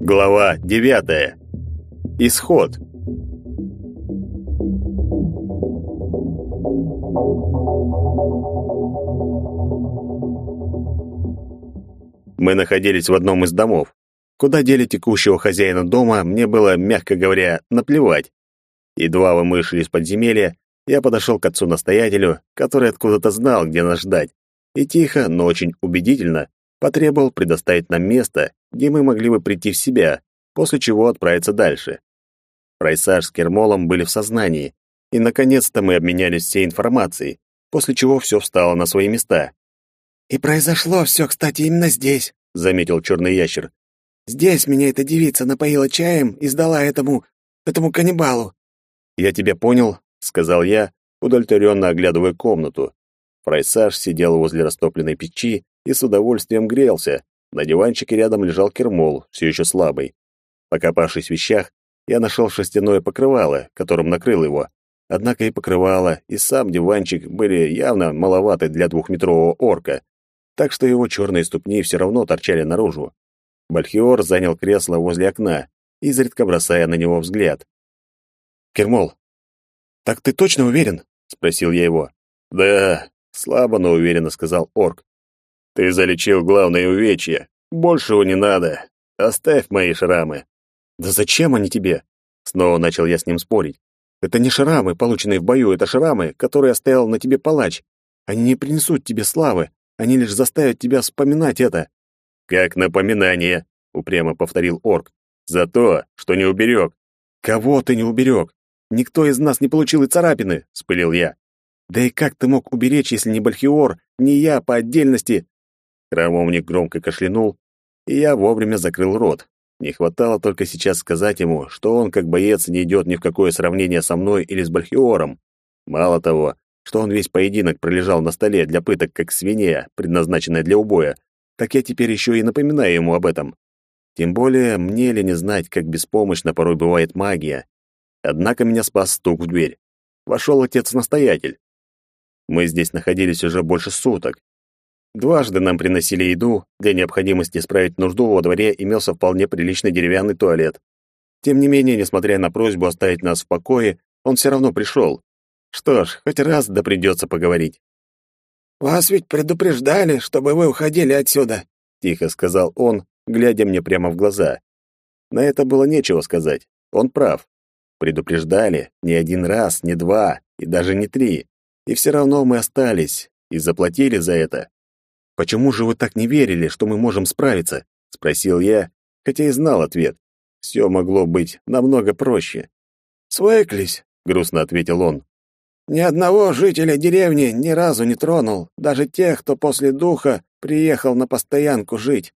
Глава девятая. Исход. Мы находились в одном из домов. Куда дели текущего хозяина дома, мне было, мягко говоря, наплевать. Едва мы вышли из подземелья, я подошел к отцу-настоятелю, который откуда-то знал, где нас ждать, и тихо, но очень убедительно потребовал предоставить нам место, где мы могли бы прийти в себя, после чего отправиться дальше. Прайсаж с Кермолом были в сознании, и, наконец-то, мы обменялись всей информацией, после чего все встало на свои места. «И произошло все, кстати, именно здесь», — заметил черный ящер. «Здесь меня эта девица напоила чаем и сдала этому... этому каннибалу». «Я тебя понял», — сказал я, удовлетворенно оглядывая комнату. Прайсаж сидел возле растопленной печи и с удовольствием грелся. На диванчике рядом лежал кермол, все еще слабый. Покопавшись в вещах, я нашел шерстяное покрывало, которым накрыл его. Однако и покрывало, и сам диванчик были явно маловаты для двухметрового орка, так что его черные ступни все равно торчали наружу. Бальхиор занял кресло возле окна, изредка бросая на него взгляд. «Кермол, так ты точно уверен?» — спросил я его. «Да», — слабо, но уверенно сказал орк. «Ты залечил главное увечье. Большего не надо. Оставь мои шрамы». «Да зачем они тебе?» Снова начал я с ним спорить. «Это не шрамы, полученные в бою, это шрамы, которые оставил на тебе палач. Они не принесут тебе славы, они лишь заставят тебя вспоминать это». «Как напоминание», — упрямо повторил орк. «За то, что не уберег». «Кого ты не уберег? Никто из нас не получил и царапины», — спылил я. «Да и как ты мог уберечь, если не Бальхиор, не я по отдельности?» Храмовник громко кашлянул, и я вовремя закрыл рот. Не хватало только сейчас сказать ему, что он, как боец, не идет ни в какое сравнение со мной или с Бальхиором. Мало того, что он весь поединок пролежал на столе для пыток, как свинья, предназначенная для убоя, так я теперь еще и напоминаю ему об этом. Тем более, мне ли не знать, как беспомощно порой бывает магия. Однако меня спас стук в дверь. Вошел отец-настоятель. Мы здесь находились уже больше суток, Дважды нам приносили еду, для необходимости справить нужду во дворе имелся вполне приличный деревянный туалет. Тем не менее, несмотря на просьбу оставить нас в покое, он все равно пришел. Что ж, хоть раз да придется поговорить. «Вас ведь предупреждали, чтобы вы уходили отсюда», — тихо сказал он, глядя мне прямо в глаза. На это было нечего сказать. Он прав. Предупреждали не один раз, не два и даже не три. И все равно мы остались и заплатили за это. «Почему же вы так не верили, что мы можем справиться?» — спросил я, хотя и знал ответ. Все могло быть намного проще. «Свыклись», — грустно ответил он. «Ни одного жителя деревни ни разу не тронул, даже тех, кто после духа приехал на постоянку жить.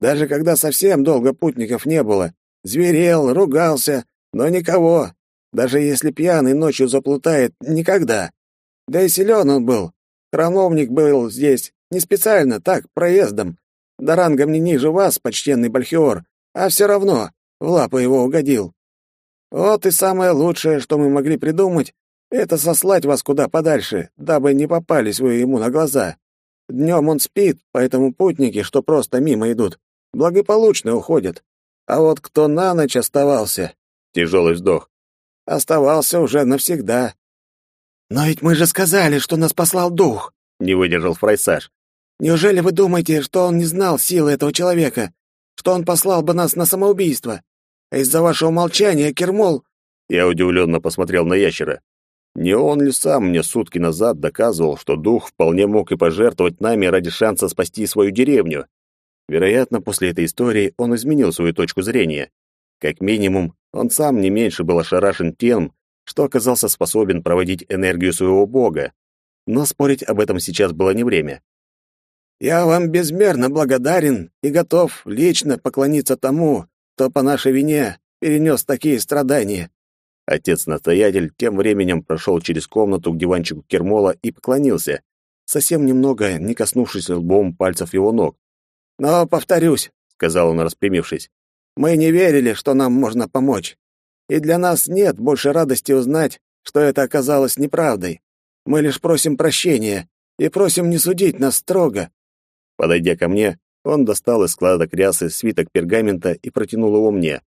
Даже когда совсем долго путников не было, зверел, ругался, но никого. Даже если пьяный ночью заплутает, никогда. Да и силен он был. Храмовник был здесь не специально, так, проездом. Да рангом не ниже вас, почтенный Бальхиор, а все равно в лапы его угодил. Вот и самое лучшее, что мы могли придумать, это сослать вас куда подальше, дабы не попались вы ему на глаза. Днем он спит, поэтому путники, что просто мимо идут, благополучно уходят. А вот кто на ночь оставался, тяжелый вздох, оставался уже навсегда. «Но ведь мы же сказали, что нас послал дух!» — не выдержал Фрайсаж. Неужели вы думаете, что он не знал силы этого человека? Что он послал бы нас на самоубийство? А из-за вашего молчания, Кермол...» Я удивленно посмотрел на ящера. Не он ли сам мне сутки назад доказывал, что дух вполне мог и пожертвовать нами ради шанса спасти свою деревню? Вероятно, после этой истории он изменил свою точку зрения. Как минимум, он сам не меньше был ошарашен тем, что оказался способен проводить энергию своего бога. Но спорить об этом сейчас было не время. Я вам безмерно благодарен и готов лично поклониться тому, кто по нашей вине перенес такие страдания». Отец-настоятель тем временем прошел через комнату к диванчику Кермола и поклонился, совсем немного не коснувшись лбом пальцев его ног. «Но, повторюсь», — сказал он, распрямившись, — «мы не верили, что нам можно помочь. И для нас нет больше радости узнать, что это оказалось неправдой. Мы лишь просим прощения и просим не судить нас строго». Подойдя ко мне, он достал из складок рясы свиток пергамента и протянул его мне.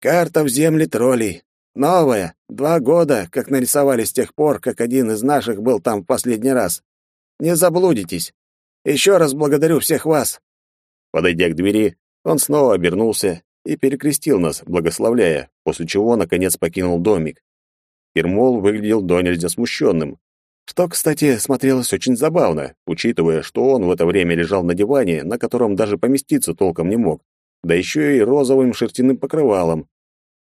«Карта в земле троллей. Новая. Два года, как нарисовали с тех пор, как один из наших был там в последний раз. Не заблудитесь. Еще раз благодарю всех вас». Подойдя к двери, он снова обернулся и перекрестил нас, благословляя, после чего, наконец, покинул домик. Ермол выглядел до нельзя смущенным, что, кстати, смотрелось очень забавно, учитывая, что он в это время лежал на диване, на котором даже поместиться толком не мог, да еще и розовым шерстяным покрывалом.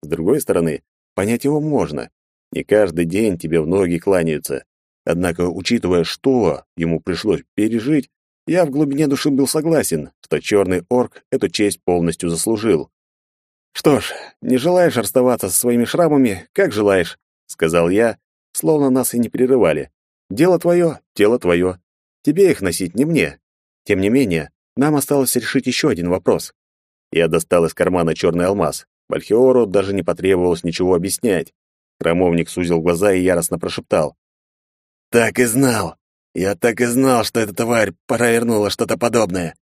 С другой стороны, понять его можно. Не каждый день тебе в ноги кланяются. Однако, учитывая, что ему пришлось пережить, я в глубине души был согласен, что черный орк эту честь полностью заслужил. «Что ж, не желаешь расставаться со своими шрамами, как желаешь», — сказал я, словно нас и не прерывали. Дело твое, тело твое. Тебе их носить, не мне. Тем не менее, нам осталось решить еще один вопрос. Я достал из кармана черный алмаз. Бальхиору даже не потребовалось ничего объяснять. Храмовник сузил глаза и яростно прошептал. «Так и знал! Я так и знал, что эта тварь провернула что-то подобное!»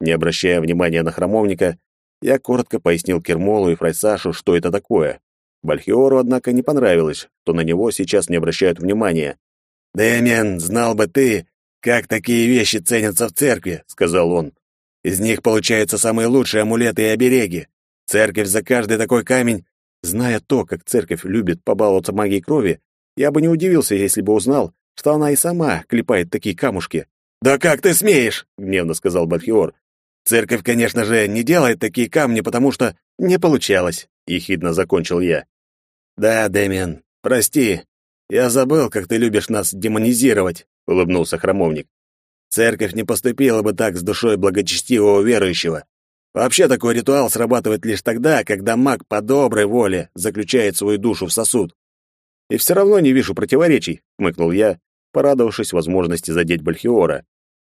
Не обращая внимания на храмовника, я коротко пояснил Кермолу и Фрайсашу, что это такое. Бальхиору, однако, не понравилось, что на него сейчас не обращают внимания. «Дэмиан, знал бы ты, как такие вещи ценятся в церкви», — сказал он. «Из них получаются самые лучшие амулеты и обереги. Церковь за каждый такой камень...» Зная то, как церковь любит побаловаться магией крови, я бы не удивился, если бы узнал, что она и сама клепает такие камушки. «Да как ты смеешь?» — гневно сказал Бальхиор. «Церковь, конечно же, не делает такие камни, потому что не получалось», — ехидно закончил я. «Да, Дэмиан, прости, «Я забыл, как ты любишь нас демонизировать», — улыбнулся храмовник. «Церковь не поступила бы так с душой благочестивого верующего. Вообще такой ритуал срабатывает лишь тогда, когда маг по доброй воле заключает свою душу в сосуд». «И все равно не вижу противоречий», — хмыкнул я, порадовавшись возможности задеть Бальхиора.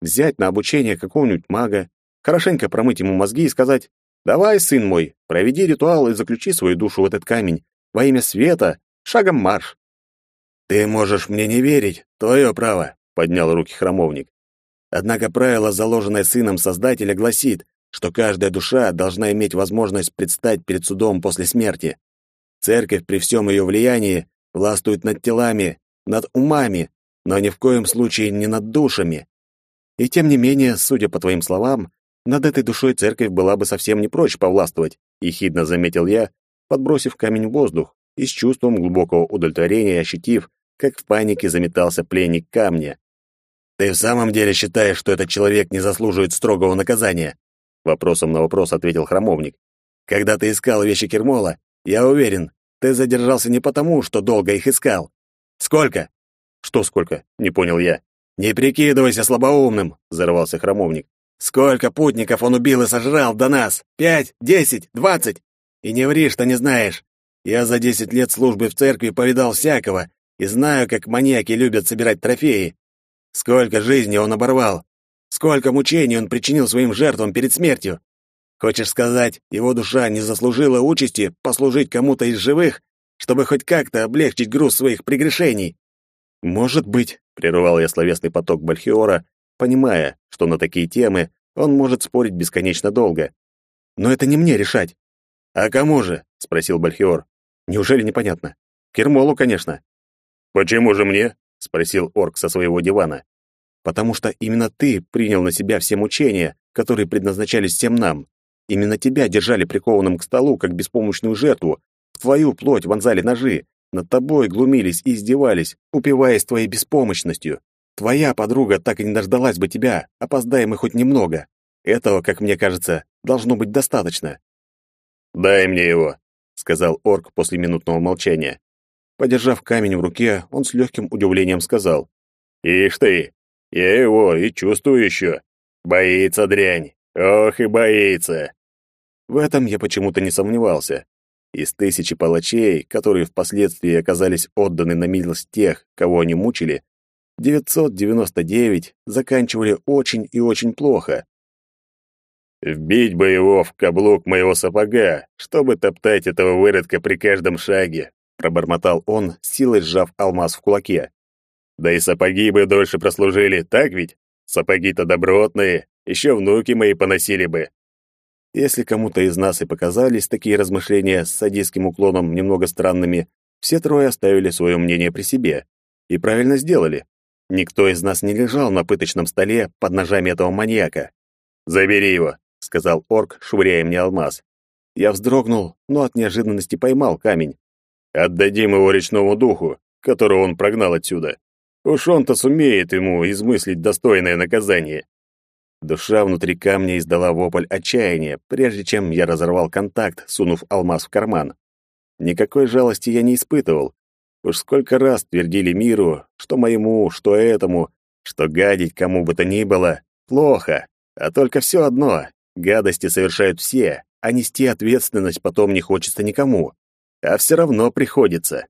Взять на обучение какого-нибудь мага, хорошенько промыть ему мозги и сказать «Давай, сын мой, проведи ритуал и заключи свою душу в этот камень. Во имя света, шагом марш!» «Ты можешь мне не верить, твое право», — поднял руки храмовник. «Однако правило, заложенное сыном Создателя, гласит, что каждая душа должна иметь возможность предстать перед судом после смерти. Церковь при всем ее влиянии властвует над телами, над умами, но ни в коем случае не над душами. И тем не менее, судя по твоим словам, над этой душой церковь была бы совсем не прочь повластвовать, ехидно заметил я, подбросив камень в воздух и с чувством глубокого удовлетворения ощутив, как в панике заметался пленник камня. «Ты в самом деле считаешь, что этот человек не заслуживает строгого наказания?» Вопросом на вопрос ответил храмовник. «Когда ты искал вещи Кермола, я уверен, ты задержался не потому, что долго их искал. Сколько?» «Что сколько?» — не понял я. «Не прикидывайся слабоумным!» — взорвался храмовник. «Сколько путников он убил и сожрал до нас? Пять? Десять? Двадцать? И не ври, что не знаешь. Я за десять лет службы в церкви повидал всякого, и знаю, как маньяки любят собирать трофеи. Сколько жизней он оборвал, сколько мучений он причинил своим жертвам перед смертью. Хочешь сказать, его душа не заслужила участи послужить кому-то из живых, чтобы хоть как-то облегчить груз своих прегрешений? Может быть, прервал я словесный поток Бальхиора, понимая, что на такие темы он может спорить бесконечно долго. Но это не мне решать. А кому же? спросил Бальхиор. Неужели непонятно? Кермолу, конечно. «Почему же мне?» — спросил орк со своего дивана. «Потому что именно ты принял на себя все мучения, которые предназначались всем нам. Именно тебя держали прикованным к столу, как беспомощную жертву. В твою плоть вонзали ножи. Над тобой глумились и издевались, упиваясь твоей беспомощностью. Твоя подруга так и не дождалась бы тебя, опоздай мы хоть немного. Этого, как мне кажется, должно быть достаточно». «Дай мне его», — сказал орк после минутного молчания. Подержав камень в руке, он с легким удивлением сказал. «Ишь ты, я его и чувствую еще. Боится дрянь. Ох и боится». В этом я почему-то не сомневался. Из тысячи палачей, которые впоследствии оказались отданы на милость тех, кого они мучили, 999 заканчивали очень и очень плохо. «Вбить бы его в каблук моего сапога, чтобы топтать этого выродка при каждом шаге», пробормотал он, силой сжав алмаз в кулаке. Да и сапоги бы дольше прослужили, так ведь? Сапоги-то добротные, еще внуки мои поносили бы. Если кому-то из нас и показались такие размышления с садистским уклоном немного странными, все трое оставили свое мнение при себе. И правильно сделали. Никто из нас не лежал на пыточном столе под ножами этого маньяка. «Забери его», — сказал орк, швыряя мне алмаз. Я вздрогнул, но от неожиданности поймал камень. «Отдадим его речному духу, которого он прогнал отсюда. Уж он-то сумеет ему измыслить достойное наказание». Душа внутри камня издала вопль отчаяния, прежде чем я разорвал контакт, сунув алмаз в карман. Никакой жалости я не испытывал. Уж сколько раз твердили миру, что моему, что этому, что гадить кому бы то ни было плохо, а только все одно — гадости совершают все, а нести ответственность потом не хочется никому. А все равно приходится.